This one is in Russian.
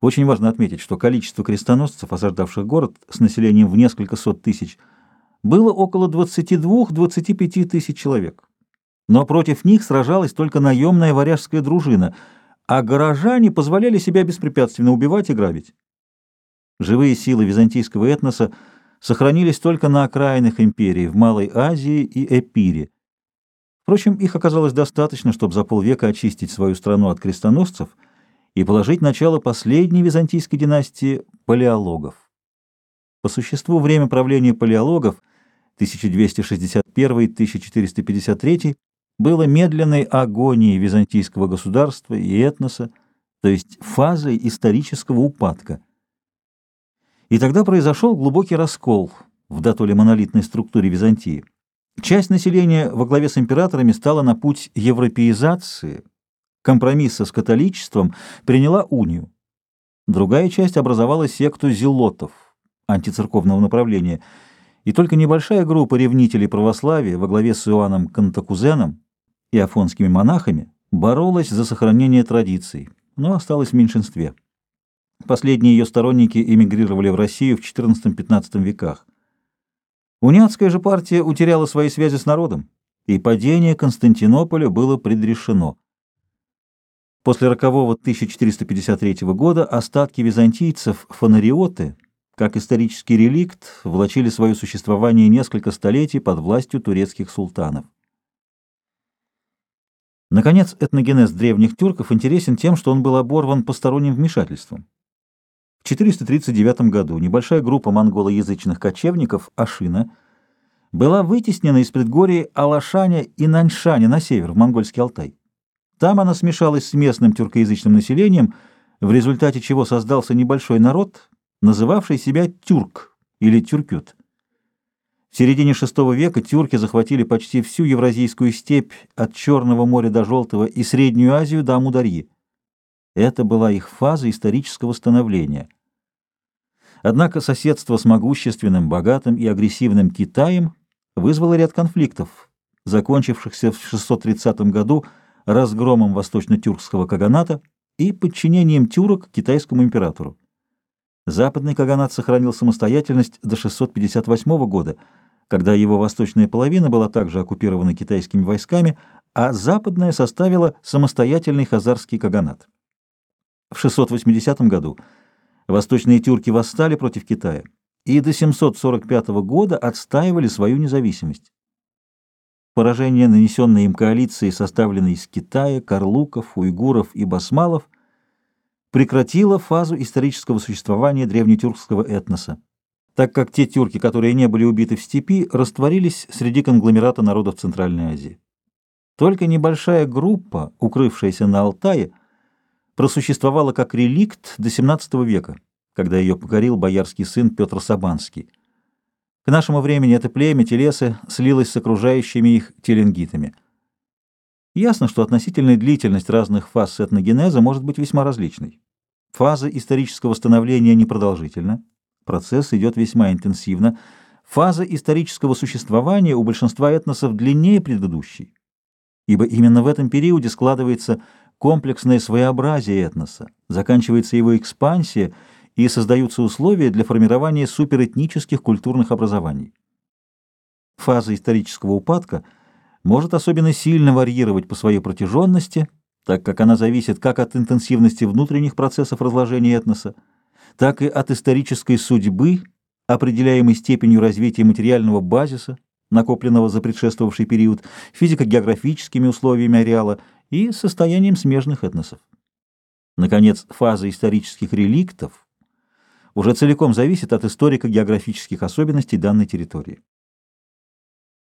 Очень важно отметить, что количество крестоносцев, осаждавших город с населением в несколько сот тысяч, было около 22-25 тысяч человек. Но против них сражалась только наемная варяжская дружина, а горожане позволяли себя беспрепятственно убивать и грабить. Живые силы византийского этноса сохранились только на окраинах империи, в Малой Азии и Эпире. Впрочем, их оказалось достаточно, чтобы за полвека очистить свою страну от крестоносцев и положить начало последней византийской династии палеологов. По существу время правления палеологов 1261-1453 было медленной агонией византийского государства и этноса, то есть фазой исторического упадка. И тогда произошел глубокий раскол в датоле монолитной структуре Византии. Часть населения во главе с императорами стала на путь европеизации, компромисса с католичеством, приняла унию. Другая часть образовала секту зелотов, антицерковного направления, и только небольшая группа ревнителей православия во главе с Иоанном Кантакузеном и афонскими монахами боролась за сохранение традиций, но осталась в меньшинстве. Последние ее сторонники эмигрировали в Россию в XIV-XV веках. Униатская же партия утеряла свои связи с народом, и падение Константинополя было предрешено. После рокового 1453 года остатки византийцев, фонариоты, как исторический реликт, влачили свое существование несколько столетий под властью турецких султанов. Наконец, этногенез древних тюрков интересен тем, что он был оборван посторонним вмешательством. В 439 году небольшая группа монголоязычных кочевников Ашина была вытеснена из предгорий Алашаня и Наньшаня на север, в монгольский Алтай. Там она смешалась с местным тюркоязычным населением, в результате чего создался небольшой народ, называвший себя тюрк или тюркют. В середине VI века тюрки захватили почти всю Евразийскую степь от Черного моря до Желтого и Среднюю Азию до Амударьи. Это была их фаза исторического становления. Однако соседство с могущественным, богатым и агрессивным Китаем вызвало ряд конфликтов, закончившихся в 630 году разгромом восточно-тюркского каганата и подчинением тюрок китайскому императору. Западный каганат сохранил самостоятельность до 658 года – когда его восточная половина была также оккупирована китайскими войсками, а западная составила самостоятельный хазарский каганат. В 680 году восточные тюрки восстали против Китая и до 745 года отстаивали свою независимость. Поражение, нанесенное им коалицией, составленной из Китая, карлуков, уйгуров и басмалов, прекратило фазу исторического существования древнетюркского этноса так как те тюрки, которые не были убиты в степи, растворились среди конгломерата народов Центральной Азии. Только небольшая группа, укрывшаяся на Алтае, просуществовала как реликт до XVII века, когда ее покорил боярский сын Петр Сабанский. К нашему времени это племя Телесы слилось с окружающими их теленгитами. Ясно, что относительная длительность разных фаз этногенеза может быть весьма различной. Фаза исторического становления непродолжительна, Процесс идет весьма интенсивно. Фаза исторического существования у большинства этносов длиннее предыдущей, ибо именно в этом периоде складывается комплексное своеобразие этноса, заканчивается его экспансия и создаются условия для формирования суперэтнических культурных образований. Фаза исторического упадка может особенно сильно варьировать по своей протяженности, так как она зависит как от интенсивности внутренних процессов разложения этноса, так и от исторической судьбы, определяемой степенью развития материального базиса, накопленного за предшествовавший период, физико-географическими условиями ареала и состоянием смежных этносов. Наконец, фаза исторических реликтов уже целиком зависит от историко-географических особенностей данной территории.